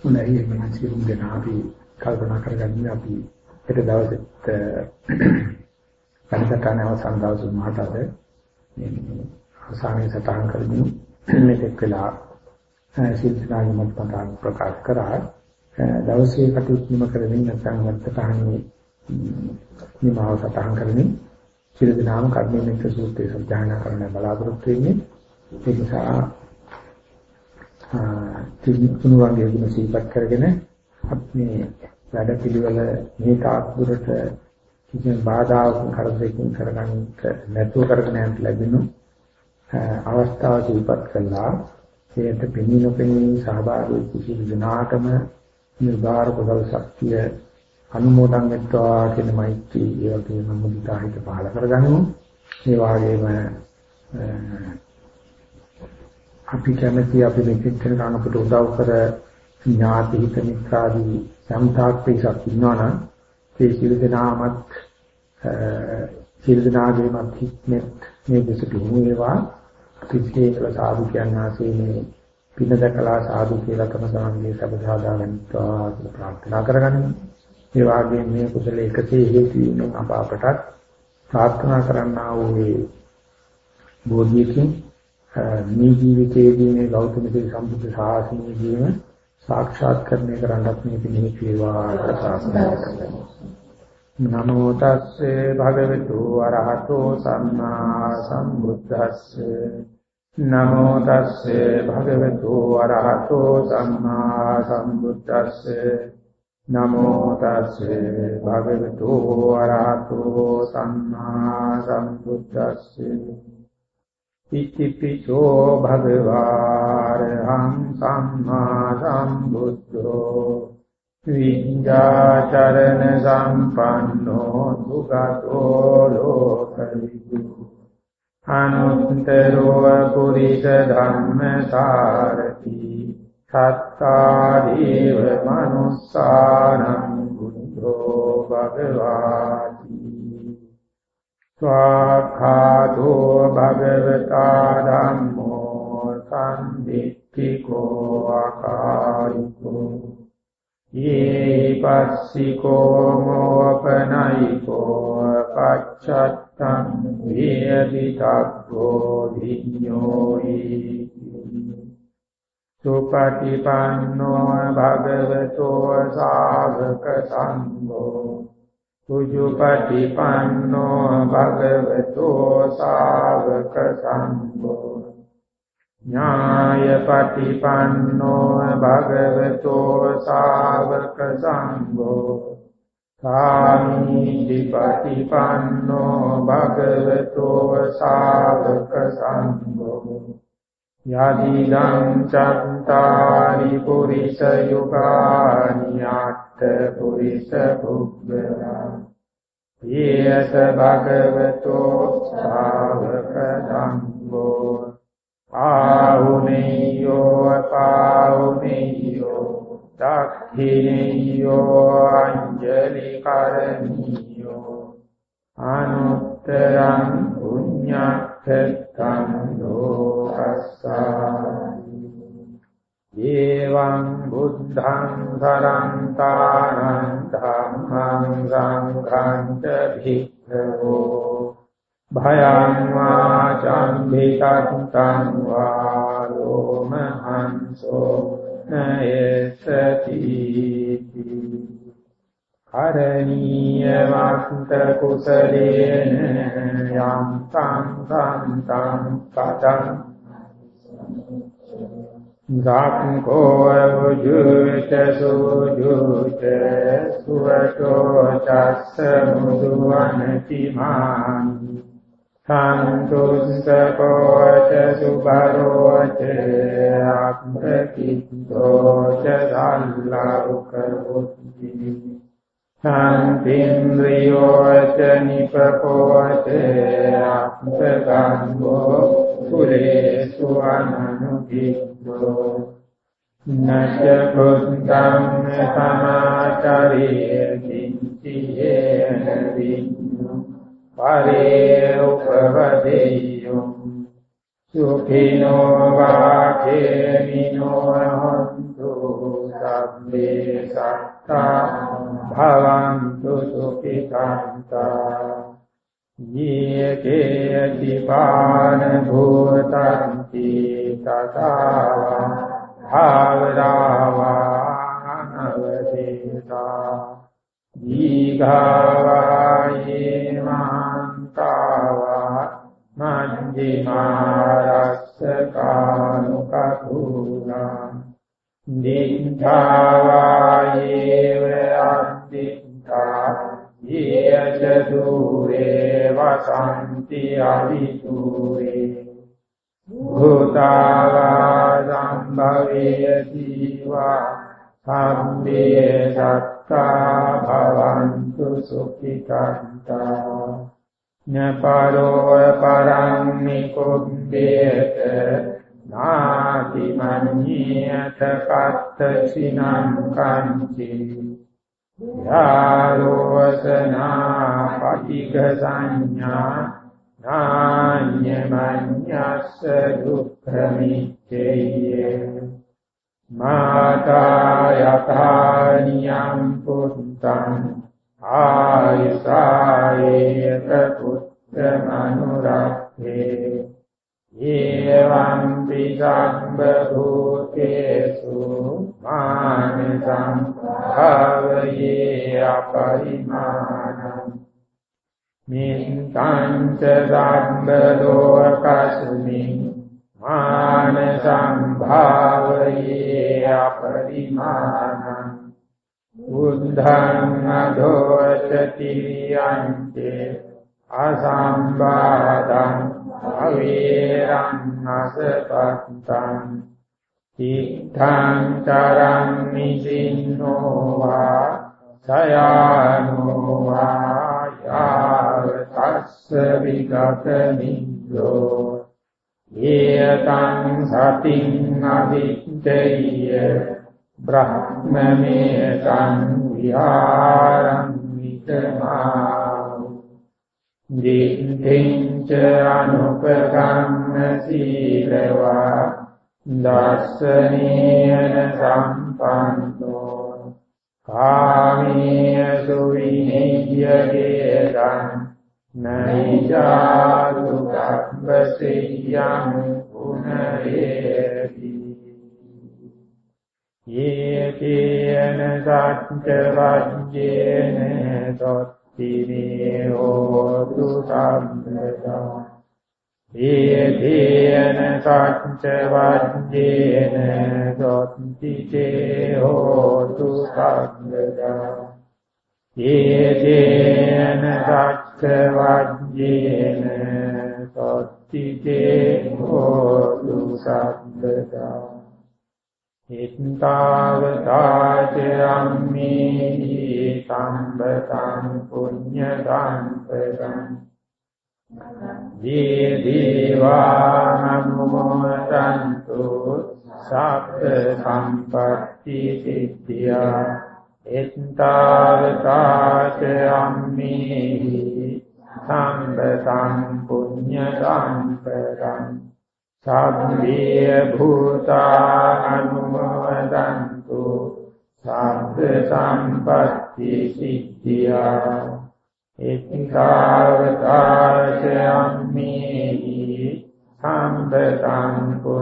උනායි මම සිරුම් දෙන අපි කල්පනා කරගන්නේ අපි හෙට දවසෙත් පරිසටන අවසන් දවසේ මහතද මේ අවසානයේ සටහන් කරමින් මෙතෙක් වෙලා සිල්සනාගේ මතපතාක් ප්‍රකාශ කරා. දවසේ කටයුතු නිම කරමින් නැත්නම් වත්තටහනේ නිමාව සටහන් කරමින් සිල් දනාම කර්මයෙන් සූත්‍රය සත්‍යයනා කරන්න බලාපොරොත්තු වෙන්නේ. ඒ නිසා තුනුවන්ගේ ගුණ සිහිපත් කරගෙන අපි වැඩ පිළිවෙල මේ තාක්ෂුරට කිසිම බාධාකින් කරදරකින් කරගන්න නැතුව කරගෙන යන්න ලැබෙනු අවස්ථාව සිහිපත් කළා. ඒකට පෙනී නොපෙනී සහභාගී කිසි දිනාටම නිර්භාර කුසල ශක්තිය අනුමෝදන් වෙත්වා කියන මෛත්‍රී ඒ වගේම මුදිතා හිත පහල කරගනිමු. ඒ වගේම අපි කැමති අපි මෙතෙක් කරන අපට උදව් කර ඥාති හිත මිත්‍රාදී සම්තාක් පිටක් ඉන්නවනම් ඒ සියලු දෙනාමත් සියලු දෙනාගේමත් හිත්නෙත් මේ දෙසට යොමු වේවා අපි සියලු සාදු කියනාසේ මේ පින දැකලා සාදු කියලා තම සාමයේ සබදාදාගන්නවා කියලා ප්‍රාර්ථනා කරගනිමු. ඒ වගේම මේ කුසල එකසේ හේතු වෙන අප අපටත් ප්‍රාර්ථනා කරන්නා වූ මේ බෝධියකින් මේ ජීවිතයේදී මේ ගෞතම සී සම්බුද්ධ ශාසනයේදීම සාක්ෂාත් කරණය කරන්නත් මේ පිළිමි වේවා ප්‍රසාසනය නමෝ තස්සේ භගවතු වරහතෝ සම්මා සම්බුද්දස්සේ. නමෝ තස්සේ භගවතු වරහතෝ සම්මා සම්බුද්දස්සේ. නමෝ තස්සේ භගවතු වරහතෝ සම්මා සම්බුද්දස්සේ. ඉතිපිචෝ භගවාරහං සම්මා සම්බුද්ධෝ විඤ්ඤාචරණ සම්පන්නෝ සුගතෝ ලෝකවිදු අනුත්තරෝ පුරිස ධම්මසාරති සත්තාදීව මනුස්සානං බුද්ධෝ භගවාති ස්වාඛාතෝ භගවතා ධම්මෝ සම්දිත්තිකෝ ආකාරිකෝ යේපස්සිකෝ මොපනයිකෝ පච්චත්තං වේදිතක්ඛෝ විඤ්ඤෝයි සුපටිපන්නෝ භගවතෝ ශාවක සංඝෝ සුජුපටිපන්නෝ භගවතෝ ශාවක සංඝෝ ඥායපටිපන්නෝ භගවතෝ ශාවක සංඝෝ සාමීතිපටිපන්නෝ භගවතෝ ශාවක සංඝෝ යදිදං චත්තාරි පුරිස යුගානි අට්ඨ පුරිස පුබ්බලා යේස භගවතෝ ශාවක ධම්මෝ ආහුනේයෝ පාහුනේයෝ දක්ඛිනේයෝ අංජලි කරණීයෝ අනුත්තරං පුඤ්ඤක්ඛතං ලෝකස්සාමි එවං බුද්ධං සරන්තානං ධම්මං සංඝං ච භික්ඛවෝ භයං වාචම්භිකත්තං වාලෝමහංසෝ නයසති කරණීය වක්ත කුසලේන යම් තං තං පදං ගාක්ඛෝ වජුත සුජුත සුවතෝ චස්ස මුදුවනති මානි සන්තුස්සකෝ ච සුභරෝ ච අක්ඛිතෝ ච ධල්ලාරුකෝති සම්පින්ද්‍රියෝ ච නිපකෝ ච අක්ඛගංගෝ කුලේසු අනනුකිතෝ නච බුද්ධං සමාචරේ කිංචියේන විඤ්ඤු පරේ උපවදේයෝ සුඛිනෝ වාඛේමිනෝ හොන්තු සබ්බේ සත්තා භවන්තු සුඛිතාන්තා යේකේති පාන භූතන්ති තථාවා භාවරාවා නවදේතා දීඝාවායේ මාන්තාවා මජ්ජිමාරස්සකානුකතුනා දිඨාවායේ අද්දිඨා යේච දුරේ වසන්ති අවිතුරේ භූතාවා සම්භවේති වා සම්මේ සත්තා භවන්තු සුඛිතාන්තා. නපරෝ පරං නිකුබ්බේත නාති මඤ්ඤේත කත්තසිනං කංචි යාරෝසනා පටිඝ සංඥා නාඤ්ඤමඤ්ඤස්ස දුක්ඛමිච්ඡේය මාතා යථානියං පුත්තං ආයසායේත පුත්තමනුරක්ඛේ ඒවං පිසම්බ භූතේසු මානසං භාවයේ අපරිමාණං. මින්තං ච සම්බ ලෝකස්මින් මානසං භාවයේ අපරිමාණං. බුද්ධං අදෝචති යන්තේ අසම්බාදං අවේරං අසපත්තං. ඉත්තං චරං නිසින්නෝ වා සයානෝ වා යාව තස්ස විගත නිද්දෝ ඒතං සතින් අදිත්තේය බ්‍රහ්මමේතං විහාරං විතමා දින්තිං ච අනුපකම්ම සීලවා දස්සනේන සම්පන්නෝ කාමීය සුවිනේය්‍යකේතං නයිජාතු කබ්බසියං පුනරේති යේකේන සච්ච වජ්ජේන තොත්තිනේ හෝතු සම්පදා යේකේන සච්ච වජ්ජේන තොත්තිතේ හෝතු සම්පදා යේකේන සච්ච වජ්ජේන තොත්තිතේ හෝතු සම්පදා හිත්තාවතාචයම්මේ සම්බතං පුඤ්ඤ සම්පතං දී දීවානමුමතන්තු සබ්බ සම්පත්ති සිද්ධියා හිත්තාවතාචයම්මේ සම්බතං පුඤ්ඤ සම්පතං සබ්බේ භූතානුමෝදන්තු සබ්බ සම්පත්ති සිද්ධියා එක්කාවතාචයම්මේ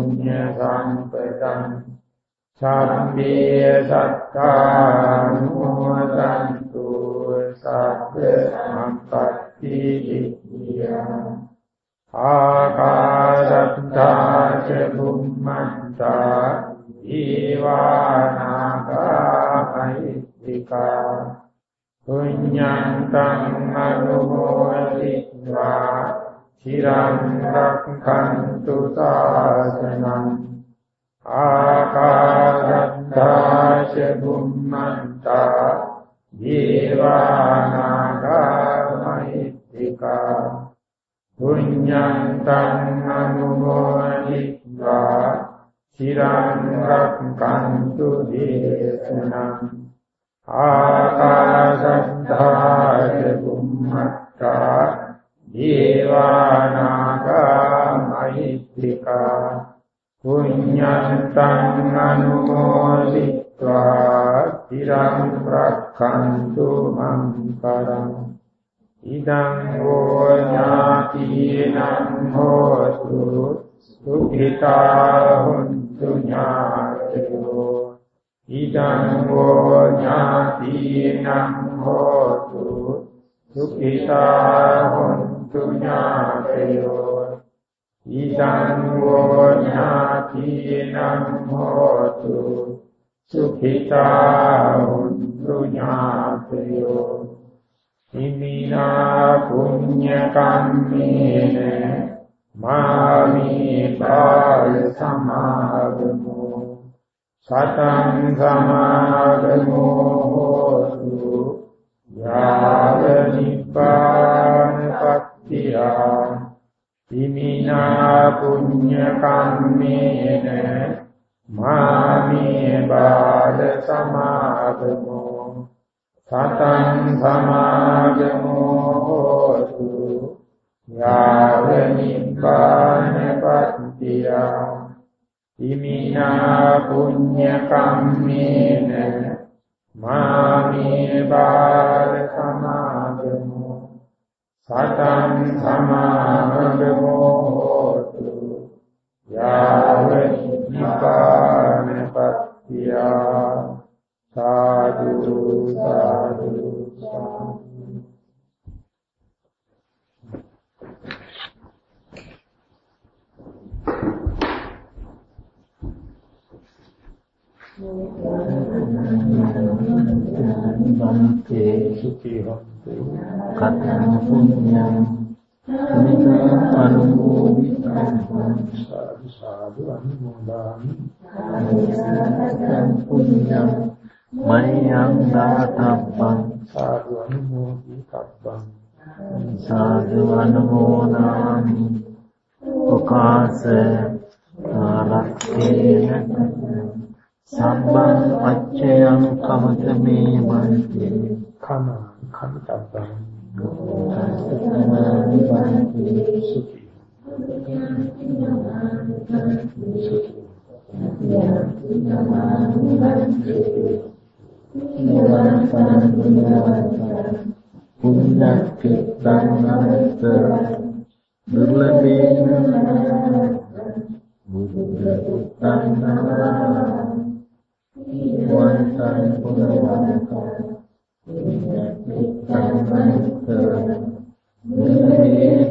පුඤ්ඤ සම්පතං සබ්බේ සත්තානුමෝදන්තු සබ්බ සම්පත්ති සිද්ධියා ආකාශත්තා ච බුම්මත්තා ඊවානාකායිත්‍තිකා පුඤ්ඤන්තං අනුමෝදිत्वा චිරංගක්ඛන්තු සාසනං ආකාශත්තාච බුම්මන්තා ජීවානාගාමහිත්‍තිකා පුඤ්ඤන්තං අනුමෝදිत्वा චිරංගක්ඛන්තු දේශනං ආකාශත්තාච බුම්මන්තා මහිත්‍තිකා පුඤ්ඤන්තං අනුමෝදිत्वा තිරං රක්ඛන්තු මං පරං ඉදං වූ ඥාතිනං හෝතු. සුඛිතා හුන්තු ඥාතයෝ ඉදං වූ ඥාතිනං හෝතු. සුඛිතා හුන්තු ඥාතයෝ ඉදං වූ ඥාතිනං හෝතු සුඛිතා හුන්තු ඥාතයෝ ඉමිනා පුඤ්ඤ කම්මේන මාමි බාල සමාගමෝ සතං සමාගමෝ හෝතු යාව නිපාන පත්තියා ඉමිනා පුඤ්ඤ කම්මේන මාමි බාල සමාගමෝ। සතං සමාගමෝ හෝතු। යාව නිපානපත්තිය ඉමිනා පුඤ්ඤ කම්මේන මාමේ බාල සමාගමෝ। සතං සමාගමෝ හෝතු යාව නිපානපත්තිය සාදු සාදු සාදු බන්තේ සුඛී හොන්තු කතං පුඤ්ඤං සමිතා අනුමෝදිතං සාදු සාදු අනුමෝදාමි. කතං පුඤ්ඤං මයං දාතබ්බං සාදු අනුමෝදි කබ්බං සාදු අනුමෝදාමි. උකාස ආරක්ෂේන සම්බන් අච්චයං කමත මේ මන්තේ කම කමිතබ්බං සමාධි වන්තේ සුඛී පුඤ්ඤක්ඛිතං දුර්ලභේන බුද්ධ උත්තං වන්තං පුනවන්තං පුඤ්ඤක්ඛිතං දුර්ලභේන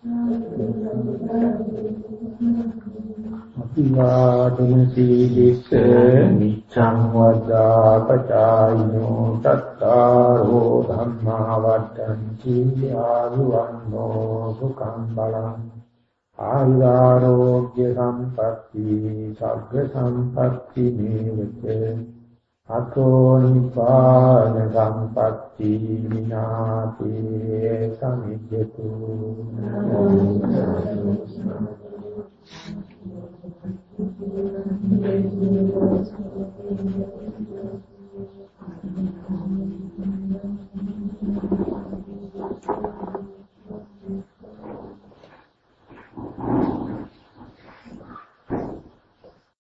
පුඤ්ඤක්ඛිතං අනත්තර දුර්ලභේන බුද්ධ උත්තං අතිවාදුන සීලිස නිච්ඡං වදා පචායිනෝ තත්තාරෝ ධම්මා වද්දන්ති ආයුවන්නෝ සුඛං බලං ආයුරෝග්‍ය සම්පatti සග්ග සම්පatti නේවච අතෝ නිපාන සම්පatti විනාතේ සමිජ්ජතු Thank you.